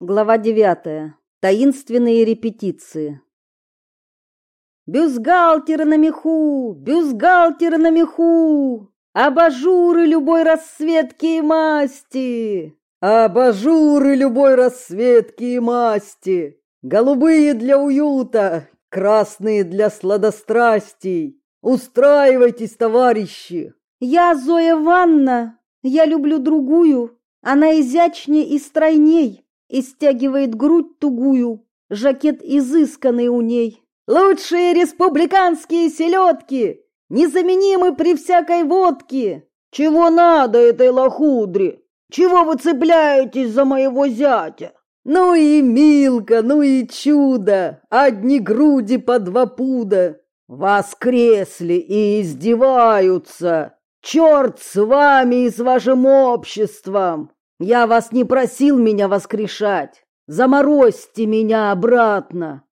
Глава девятая. Таинственные репетиции. Бюстгальтеры на меху, бюстгальтеры на меху, абажуры любой расцветки и масти, абажуры любой расцветки и масти, голубые для уюта, красные для сладострастий. Устраивайтесь, товарищи. Я Зоя Ванна, я люблю другую, она изящнее и стройней и стягивает грудь тугую, жакет изысканный у ней. Лучшие республиканские селедки, незаменимы при всякой водке. Чего надо этой лохудре? Чего вы цепляетесь за моего зятя? Ну и Милка, ну и чудо, одни груди по два пуда. Воскресли и издеваются. Черт с вами и с вашим обществом! Я вас не просил меня воскрешать. Заморозьте меня обратно.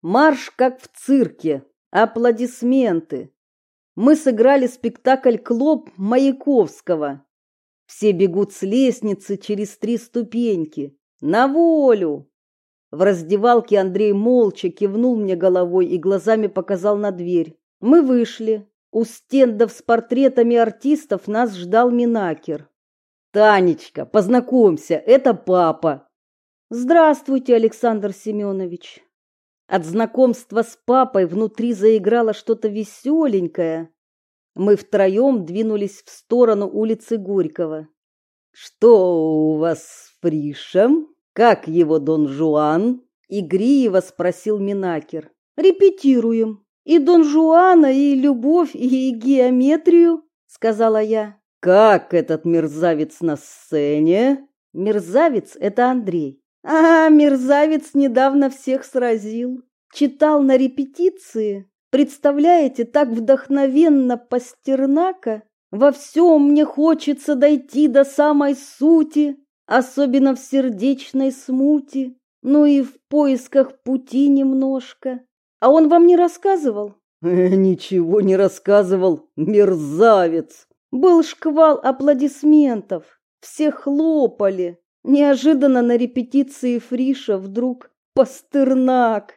Марш как в цирке. Аплодисменты. Мы сыграли спектакль «Клоп» Маяковского. Все бегут с лестницы через три ступеньки. На волю! В раздевалке Андрей молча кивнул мне головой и глазами показал на дверь. Мы вышли. У стендов с портретами артистов нас ждал Минакер. Танечка, познакомься, это папа. Здравствуйте, Александр Семенович. От знакомства с папой внутри заиграло что-то веселенькое. Мы втроем двинулись в сторону улицы Горького. Что у вас с Фришем? Как его Дон Жуан? игриво спросил Минакер. Репетируем. И Дон Жуана, и любовь, и геометрию, сказала я. Как этот мерзавец на сцене? Мерзавец это Андрей. А, мерзавец недавно всех сразил. Читал на репетиции. Представляете, так вдохновенно Пастернака. Во всем мне хочется дойти до самой сути, особенно в сердечной смуте, ну и в поисках пути немножко. А он вам не рассказывал? Ничего не рассказывал, мерзавец. Был шквал аплодисментов. Все хлопали. Неожиданно на репетиции Фриша вдруг Пастернак.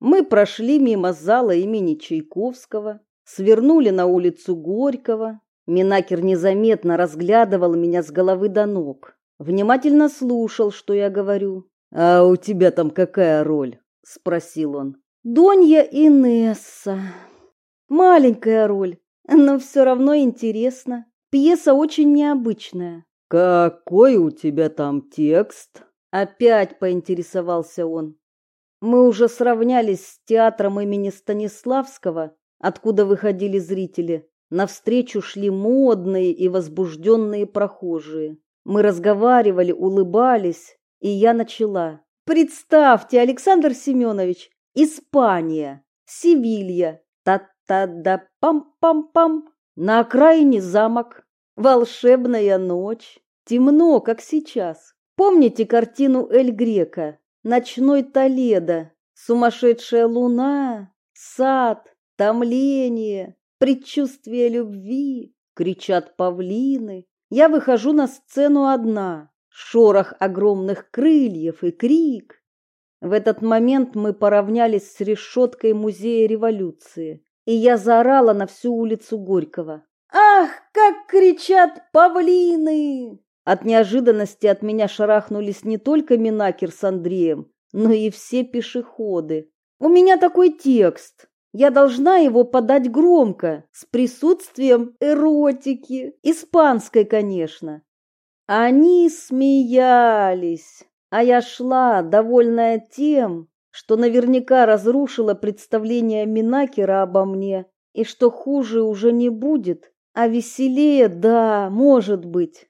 Мы прошли мимо зала имени Чайковского, свернули на улицу Горького. Минакер незаметно разглядывал меня с головы до ног. Внимательно слушал, что я говорю. «А у тебя там какая роль?» – спросил он. «Донья Инесса. Маленькая роль, но все равно интересно. Пьеса очень необычная. Какой у тебя там текст? Опять поинтересовался он. Мы уже сравнялись с театром имени Станиславского, откуда выходили зрители. Навстречу шли модные и возбужденные прохожие. Мы разговаривали, улыбались, и я начала. Представьте, Александр Семенович, Испания, Севилья, та Та-да-пам-пам-пам. На окраине замок. Волшебная ночь. Темно, как сейчас. Помните картину Эль Грека? Ночной Толедо. Сумасшедшая луна. Сад. Томление. Предчувствие любви. Кричат павлины. Я выхожу на сцену одна. Шорох огромных крыльев и крик. В этот момент мы поравнялись с решеткой музея революции и я заорала на всю улицу Горького. «Ах, как кричат павлины!» От неожиданности от меня шарахнулись не только Минакер с Андреем, но и все пешеходы. «У меня такой текст. Я должна его подать громко, с присутствием эротики, испанской, конечно». Они смеялись, а я шла, довольная тем, что наверняка разрушило представление Минакера обо мне, и что хуже уже не будет, а веселее, да, может быть.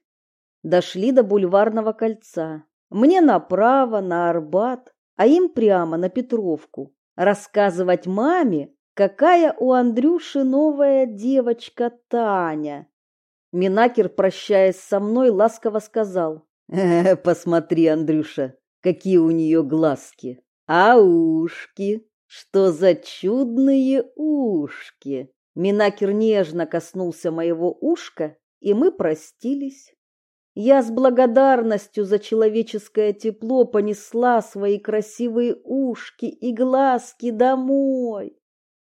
Дошли до бульварного кольца. Мне направо, на Арбат, а им прямо на Петровку. Рассказывать маме, какая у Андрюши новая девочка Таня. Минакер, прощаясь со мной, ласково сказал. «Э, «Посмотри, Андрюша, какие у нее глазки!» А ушки? Что за чудные ушки? Минакер нежно коснулся моего ушка, и мы простились. Я с благодарностью за человеческое тепло понесла свои красивые ушки и глазки домой.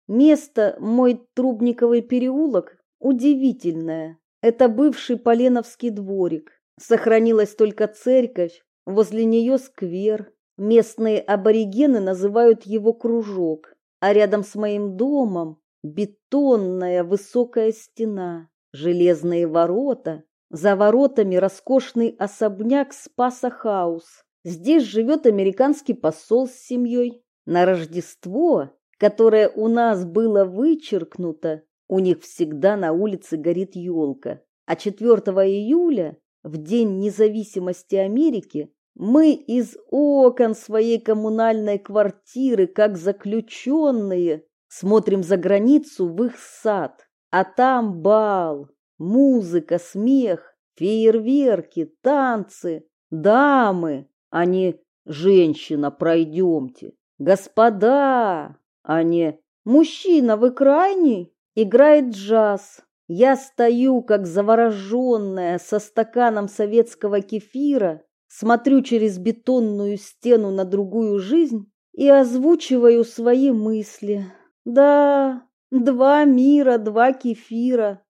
Место, мой Трубниковый переулок, удивительное. Это бывший Поленовский дворик. Сохранилась только церковь, возле нее сквер. Местные аборигены называют его кружок, а рядом с моим домом бетонная высокая стена, железные ворота, за воротами роскошный особняк Спаса Хаус. Здесь живет американский посол с семьей. На Рождество, которое у нас было вычеркнуто, у них всегда на улице горит елка. А 4 июля, в День независимости Америки, мы из окон своей коммунальной квартиры, как заключенные, смотрим за границу в их сад. А там бал, Музыка, смех, фейерверки, танцы, дамы, а не «женщина, пройдемте», «господа», а не «мужчина, вы крайний», играет джаз. Я стою, как завороженная, со стаканом советского кефира, смотрю через бетонную стену на другую жизнь и озвучиваю свои мысли. Да, два мира, два кефира.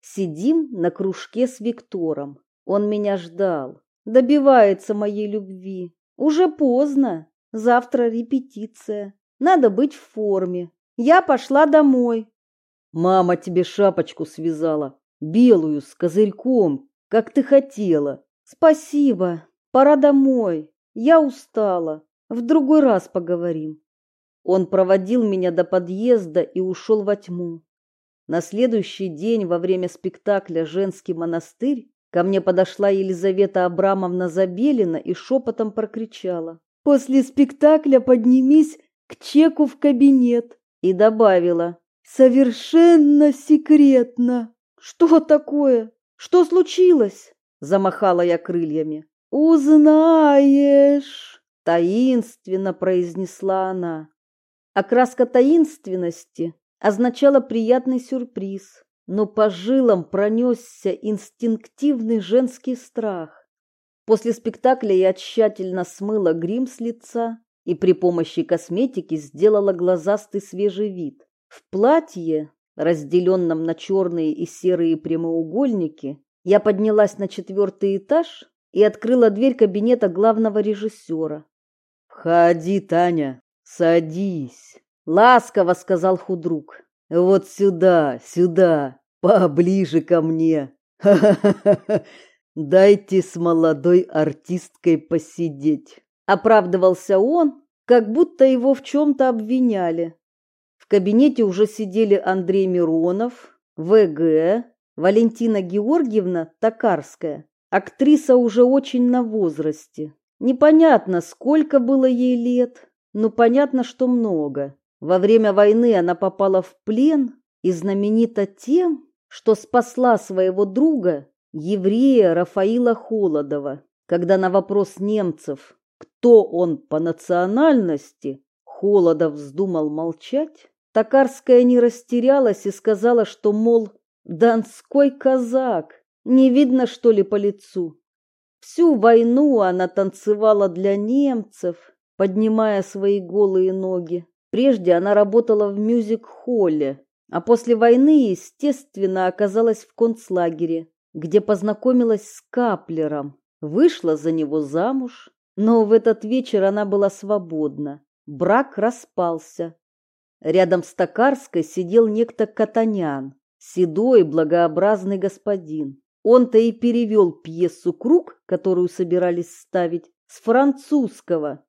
Сидим на кружке с Виктором. Он меня ждал. Добивается моей любви. Уже поздно. Завтра репетиция. Надо быть в форме. Я пошла домой. Мама тебе шапочку связала. Белую, с козырьком, как ты хотела. Спасибо. Пора домой. Я устала. В другой раз поговорим. Он проводил меня до подъезда и ушел во тьму. На следующий день во время спектакля «Женский монастырь» ко мне подошла Елизавета Абрамовна Забелина и шепотом прокричала. «После спектакля поднимись к Чеку в кабинет» и добавила «Совершенно секретно». «Что такое? Что случилось?» Замахала я крыльями. «Узнаешь!» Таинственно произнесла она. Окраска таинственности означало приятный сюрприз, но по жилам пронесся инстинктивный женский страх. После спектакля я тщательно смыла грим с лица и при помощи косметики сделала глазастый свежий вид. В платье, разделенном на черные и серые прямоугольники, я поднялась на четвертый этаж и открыла дверь кабинета главного режиссера. «Входи, Таня, садись». Ласково сказал худрук. Вот сюда, сюда, поближе ко мне. Дайте с молодой артисткой посидеть. Оправдывался он, как будто его в чем-то обвиняли. В кабинете уже сидели Андрей Миронов, ВГ, Валентина Георгиевна Токарская, актриса уже очень на возрасте. Непонятно, сколько было ей лет, но понятно, что много. Во время войны она попала в плен и знаменита тем, что спасла своего друга, еврея Рафаила Холодова, когда на вопрос немцев, кто он по национальности, Холодов вздумал молчать, Токарская не растерялась и сказала, что, мол, донской казак, не видно, что ли, по лицу. Всю войну она танцевала для немцев, поднимая свои голые ноги. Прежде она работала в мюзик-холле, а после войны, естественно, оказалась в концлагере, где познакомилась с Каплером, вышла за него замуж, но в этот вечер она была свободна. Брак распался. Рядом с Токарской сидел некто Катанян, седой благообразный господин. Он-то и перевел пьесу «Круг», которую собирались ставить, с французского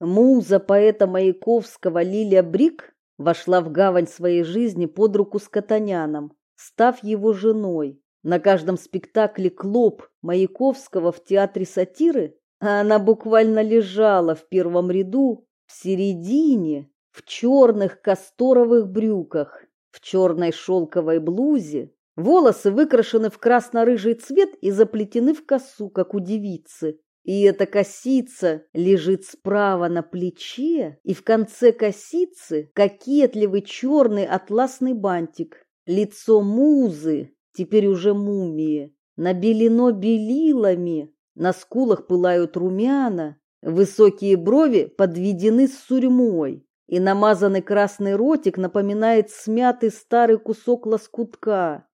Муза поэта Маяковского Лилия Брик вошла в гавань своей жизни под руку с Катаняном, став его женой. На каждом спектакле «Клоп» Маяковского в театре сатиры а она буквально лежала в первом ряду, в середине, в черных касторовых брюках, в черной шелковой блузе, волосы выкрашены в красно-рыжий цвет и заплетены в косу, как у девицы. И эта косица лежит справа на плече, и в конце косицы кокетливый черный атласный бантик. Лицо музы, теперь уже мумии, набелено белилами, на скулах пылают румяна, высокие брови подведены с сурьмой, и намазанный красный ротик напоминает смятый старый кусок лоскутка.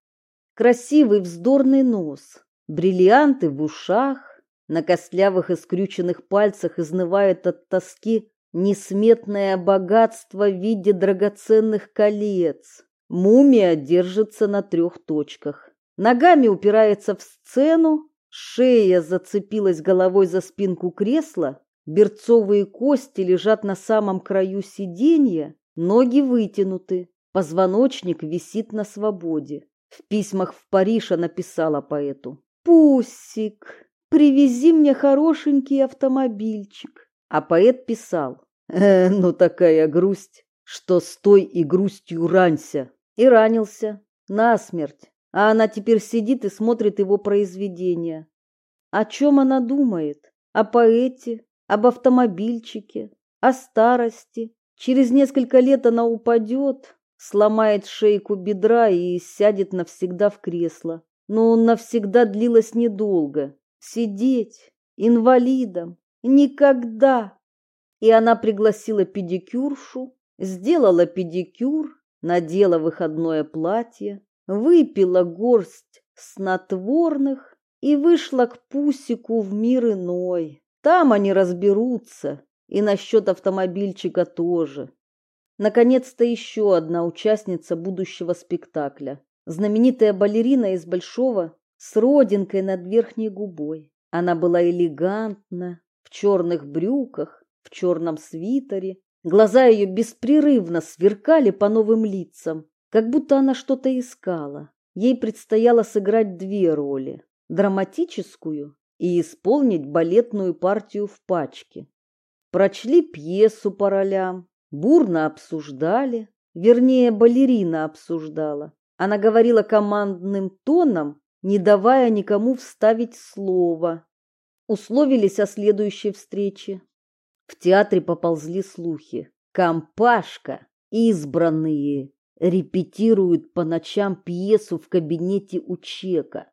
Красивый вздорный нос, бриллианты в ушах, на костлявых и скрюченных пальцах изнывает от тоски несметное богатство в виде драгоценных колец. Мумия держится на трех точках. Ногами упирается в сцену, шея зацепилась головой за спинку кресла, берцовые кости лежат на самом краю сиденья, ноги вытянуты, позвоночник висит на свободе. В письмах в Париж она писала поэту. «Пусик, привези мне хорошенький автомобильчик». А поэт писал. «Э, ну такая грусть, что стой и грустью ранься». И ранился. Насмерть а она теперь сидит и смотрит его произведения. О чем она думает? О поэте, об автомобильчике, о старости. Через несколько лет она упадет, сломает шейку бедра и сядет навсегда в кресло. Но навсегда длилось недолго. Сидеть инвалидом никогда. И она пригласила педикюршу, сделала педикюр, надела выходное платье, выпила горсть снотворных и вышла к Пусику в мир иной. Там они разберутся, и насчет автомобильчика тоже. Наконец-то еще одна участница будущего спектакля. Знаменитая балерина из Большого с родинкой над верхней губой. Она была элегантна, в черных брюках, в черном свитере. Глаза ее беспрерывно сверкали по новым лицам, как будто она что-то искала. Ей предстояло сыграть две роли – драматическую и исполнить балетную партию в пачке. Прочли пьесу по ролям, бурно обсуждали, вернее, балерина обсуждала. Она говорила командным тоном, не давая никому вставить слово. Условились о следующей встрече. В театре поползли слухи. Компашка, избранные, репетируют по ночам пьесу в кабинете у Чека.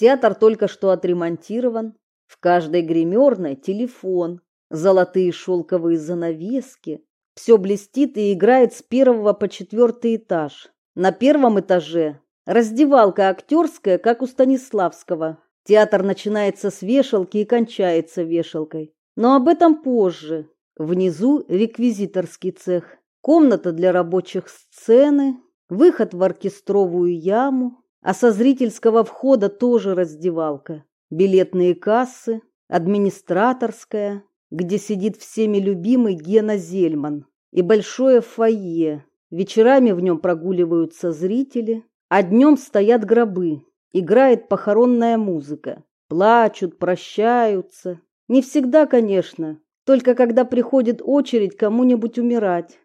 Театр только что отремонтирован, в каждой гримерной телефон, золотые шелковые занавески. Все блестит и играет с первого по четвертый этаж. На первом этаже раздевалка актерская, как у Станиславского. Театр начинается с вешалки и кончается вешалкой. Но об этом позже. Внизу реквизиторский цех комната для рабочих сцены, выход в оркестровую яму, а со зрительского входа тоже раздевалка, билетные кассы, администраторская, где сидит всеми любимый Гена Зельман, и большое фойе. Вечерами в нем прогуливаются зрители, а днем стоят гробы, играет похоронная музыка. Плачут, прощаются. Не всегда, конечно, только когда приходит очередь кому-нибудь умирать.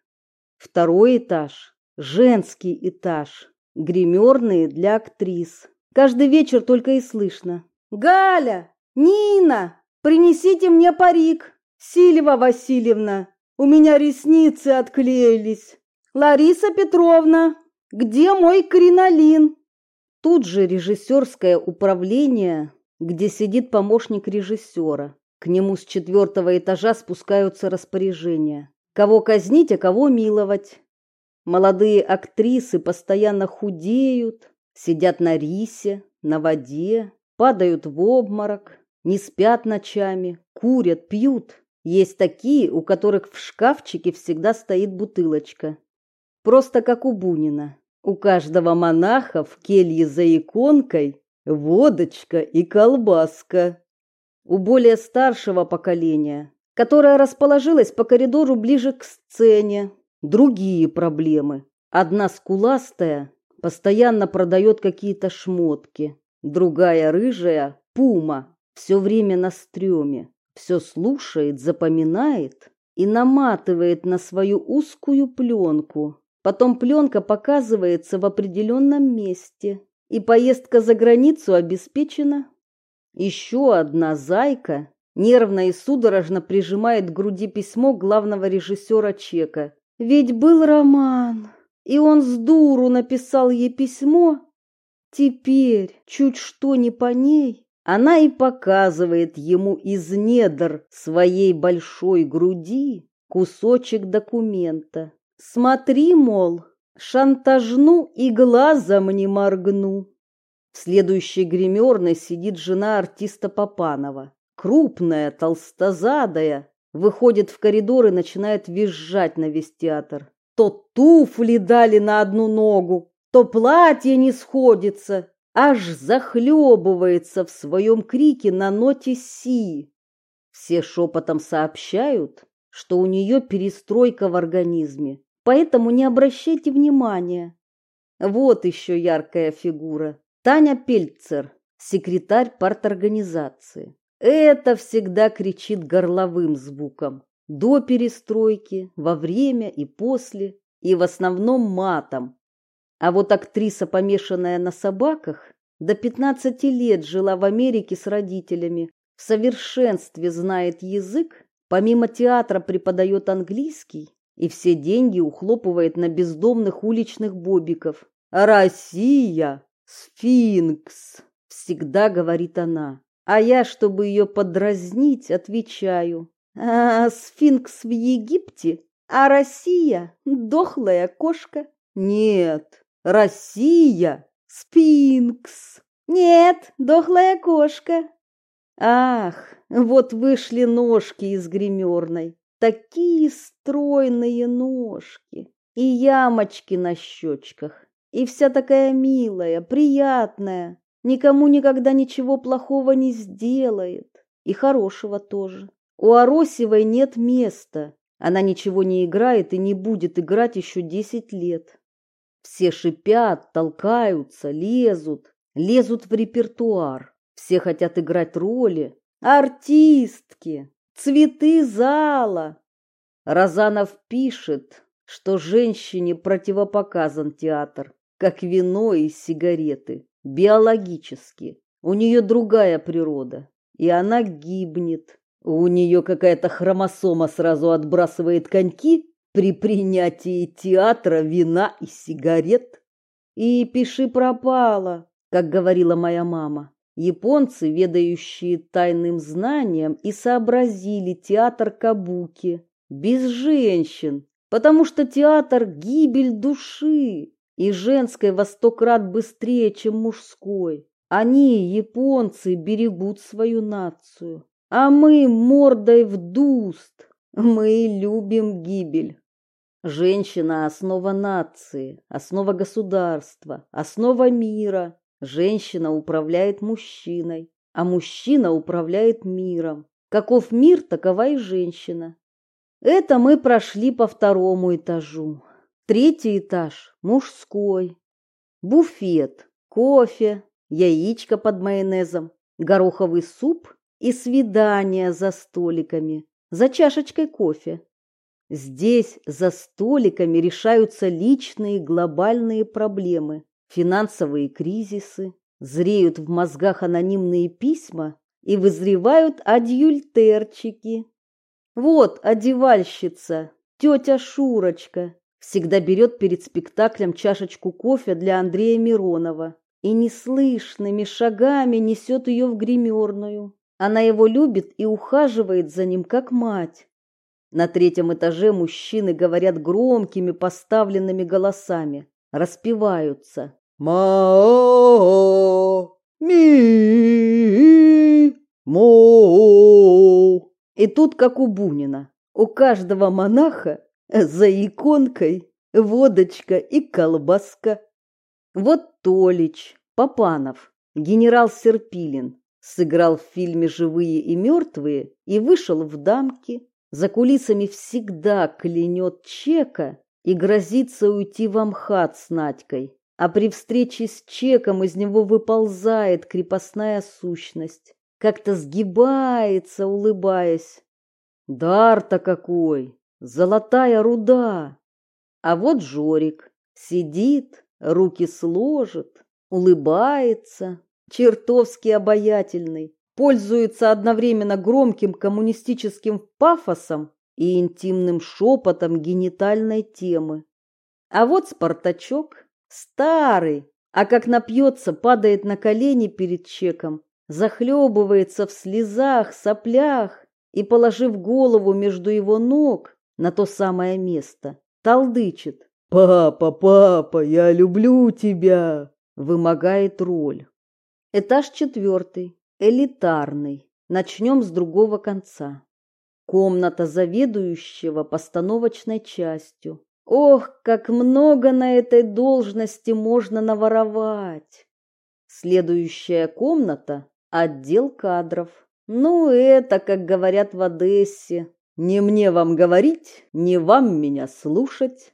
Второй этаж – женский этаж, гримерные для актрис. Каждый вечер только и слышно. «Галя! Нина! Принесите мне парик! Сильва Васильевна! У меня ресницы отклеились! Лариса Петровна! Где мой кринолин?» Тут же режиссерское управление, где сидит помощник режиссера. К нему с четвертого этажа спускаются распоряжения. Кого казнить, а кого миловать. Молодые актрисы постоянно худеют, сидят на рисе, на воде, падают в обморок, не спят ночами, курят, пьют. Есть такие, у которых в шкафчике всегда стоит бутылочка. Просто как у Бунина. У каждого монаха в келье за иконкой водочка и колбаска. У более старшего поколения которая расположилась по коридору ближе к сцене. Другие проблемы. Одна скуластая постоянно продает какие-то шмотки, другая рыжая пума, все время на стреме, все слушает, запоминает и наматывает на свою узкую пленку. Потом пленка показывается в определенном месте, и поездка за границу обеспечена. Еще одна зайка Нервно и судорожно прижимает к груди письмо главного режиссера Чека. Ведь был роман, и он с дуру написал ей письмо. Теперь, чуть что не по ней, она и показывает ему из недр своей большой груди кусочек документа. Смотри, мол, шантажну и глазом не моргну. В следующей гримерной сидит жена артиста Попанова. Крупная, толстозадая, выходит в коридор и начинает визжать на весь театр. То туфли дали на одну ногу, то платье не сходится, аж захлебывается в своем крике на ноте «си». Все шепотом сообщают, что у нее перестройка в организме, поэтому не обращайте внимания. Вот еще яркая фигура. Таня Пельцер, секретарь парторганизации. Это всегда кричит горловым звуком. До перестройки, во время и после, и в основном матом. А вот актриса, помешанная на собаках, до 15 лет жила в Америке с родителями, в совершенстве знает язык, помимо театра преподает английский и все деньги ухлопывает на бездомных уличных бобиков. «Россия! Сфинкс!» – всегда говорит она. А я, чтобы ее подразнить, отвечаю. А, сфинкс в Египте, а Россия – дохлая кошка. Нет, Россия – сфинкс. Нет, дохлая кошка. Ах, вот вышли ножки из гримерной. Такие стройные ножки. И ямочки на щечках. И вся такая милая, приятная никому никогда ничего плохого не сделает. И хорошего тоже. У Аросевой нет места. Она ничего не играет и не будет играть еще десять лет. Все шипят, толкаются, лезут, лезут в репертуар. Все хотят играть роли. Артистки, цветы зала. Разанов пишет, что женщине противопоказан театр, как вино и сигареты биологически. У нее другая природа, и она гибнет. У нее какая-то хромосома сразу отбрасывает коньки при принятии театра, вина и сигарет. И пиши пропало, как говорила моя мама. Японцы, ведающие тайным знанием, и сообразили театр кабуки без женщин, потому что театр – гибель души и женской во сто крат быстрее, чем мужской. Они, японцы, берегут свою нацию, а мы мордой в дуст. Мы любим гибель. Женщина – основа нации, основа государства, основа мира. Женщина управляет мужчиной, а мужчина управляет миром. Каков мир, такова и женщина. Это мы прошли по второму этажу. Третий этаж мужской. Буфет, кофе, яичко под майонезом, гороховый суп и свидание за столиками, за чашечкой кофе. Здесь за столиками решаются личные глобальные проблемы, финансовые кризисы, зреют в мозгах анонимные письма и вызревают адюльтерчики. Вот одевальщица, тетя Шурочка, всегда берет перед спектаклем чашечку кофе для Андрея Миронова и неслышными шагами несет ее в гримерную. Она его любит и ухаживает за ним, как мать. На третьем этаже мужчины говорят громкими поставленными голосами, распеваются. ма ми мо И тут, как у Бунина, у каждого монаха за иконкой водочка и колбаска. Вот Толич, Попанов, генерал Серпилин сыграл в фильме «Живые и мертвые» и вышел в дамки. За кулисами всегда клянет чека и грозится уйти в Амхат с Надькой. А при встрече с чеком из него выползает крепостная сущность, как-то сгибается, улыбаясь. Дар-то какой! Золотая руда. А вот Жорик сидит, руки сложит, улыбается, чертовски обаятельный, пользуется одновременно громким коммунистическим пафосом и интимным шепотом генитальной темы. А вот Спартачок, старый, а как напьется, падает на колени перед чеком, захлебывается в слезах, соплях и, положив голову между его ног на то самое место, толдычит. «Папа, папа, я люблю тебя!» вымогает роль. Этаж четвертый, элитарный. Начнем с другого конца. Комната заведующего постановочной частью. Ох, как много на этой должности можно наворовать. Следующая комната – отдел кадров. Ну, это, как говорят в Одессе, не мне вам говорить, не вам меня слушать.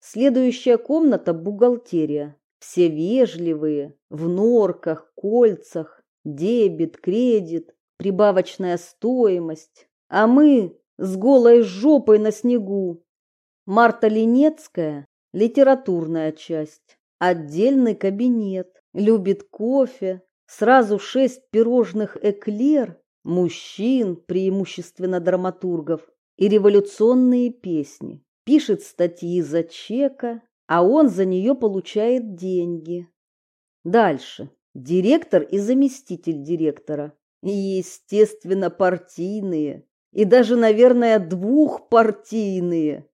Следующая комната – бухгалтерия. Все вежливые, в норках, кольцах, дебет, кредит, прибавочная стоимость. А мы с голой жопой на снегу. Марта Ленецкая – литературная часть, отдельный кабинет, любит кофе, сразу шесть пирожных эклер, мужчин, преимущественно драматургов, и революционные песни. Пишет статьи за чека, а он за нее получает деньги. Дальше. Директор и заместитель директора. И, естественно, партийные. И даже, наверное, двухпартийные.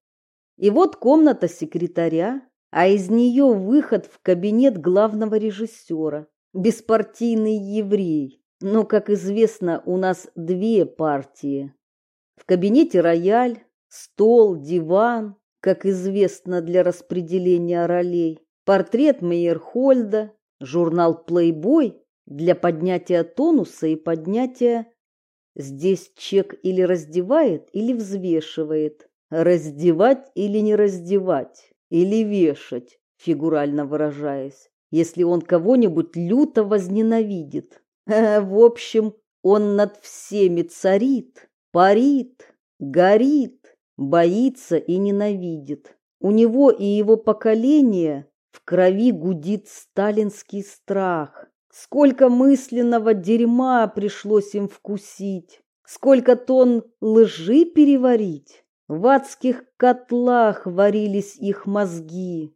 И вот комната секретаря, а из нее выход в кабинет главного режиссера. Беспартийный еврей. Но, как известно, у нас две партии. В кабинете рояль, стол, диван, как известно, для распределения ролей, портрет Мейерхольда, журнал «Плейбой» для поднятия тонуса и поднятия... Здесь чек или раздевает, или взвешивает. Раздевать или не раздевать, или вешать, фигурально выражаясь, если он кого-нибудь люто возненавидит. В общем, он над всеми царит, парит, горит, боится и ненавидит. У него и его поколения в крови гудит сталинский страх. Сколько мысленного дерьма пришлось им вкусить, сколько тонн лжи переварить. В адских котлах варились их мозги.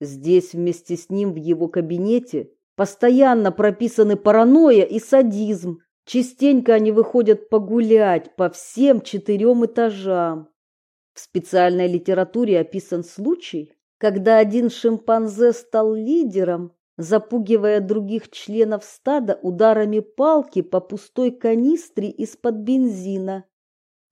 Здесь вместе с ним в его кабинете постоянно прописаны паранойя и садизм. Частенько они выходят погулять по всем четырем этажам. В специальной литературе описан случай, когда один шимпанзе стал лидером, запугивая других членов стада ударами палки по пустой канистре из-под бензина.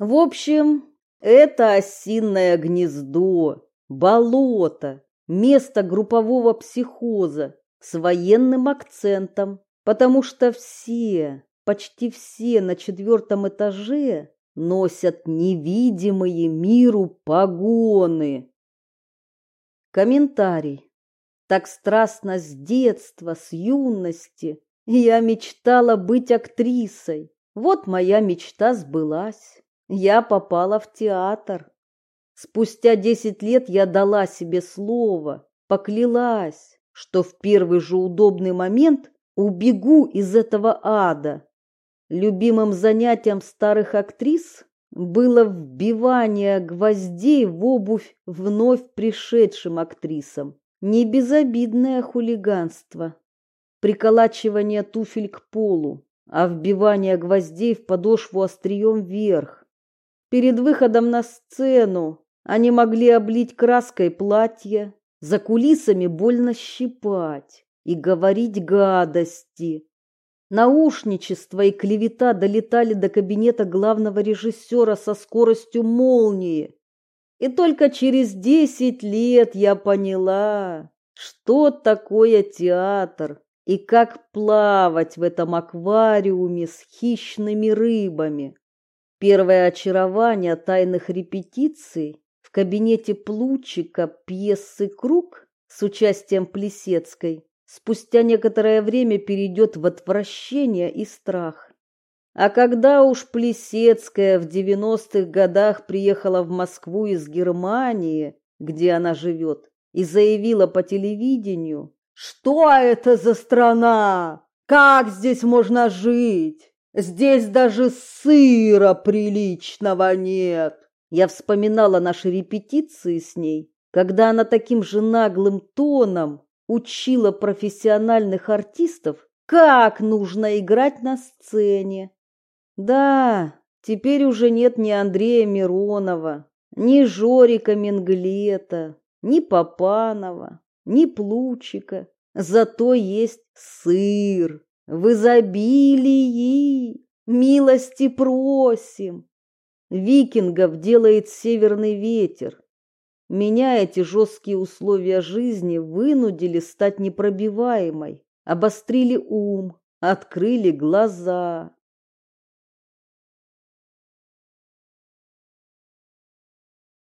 В общем, это осинное гнездо, болото, место группового психоза с военным акцентом, потому что все, почти все на четвертом этаже носят невидимые миру погоны. Комментарий. Так страстно с детства, с юности я мечтала быть актрисой. Вот моя мечта сбылась. Я попала в театр. Спустя десять лет я дала себе слово, поклялась, что в первый же удобный момент убегу из этого ада Любимым занятием старых актрис было вбивание гвоздей в обувь вновь пришедшим актрисам. Не безобидное хулиганство. Приколачивание туфель к полу, а вбивание гвоздей в подошву острием вверх. Перед выходом на сцену они могли облить краской платье, за кулисами больно щипать и говорить гадости, Наушничество и клевета долетали до кабинета главного режиссера со скоростью молнии. И только через десять лет я поняла, что такое театр и как плавать в этом аквариуме с хищными рыбами. Первое очарование тайных репетиций кабинете Плучика пьесы «Круг» с участием Плесецкой спустя некоторое время перейдет в отвращение и страх. А когда уж Плесецкая в девяностых годах приехала в Москву из Германии, где она живет, и заявила по телевидению, что это за страна? Как здесь можно жить? Здесь даже сыра приличного нет. Я вспоминала наши репетиции с ней, когда она таким же наглым тоном учила профессиональных артистов, как нужно играть на сцене. Да, теперь уже нет ни Андрея Миронова, ни Жорика Менглета, ни Попанова, ни Плучика. Зато есть сыр в изобилии. Милости просим. Викингов делает северный ветер. Меня эти жесткие условия жизни вынудили стать непробиваемой, обострили ум, открыли глаза.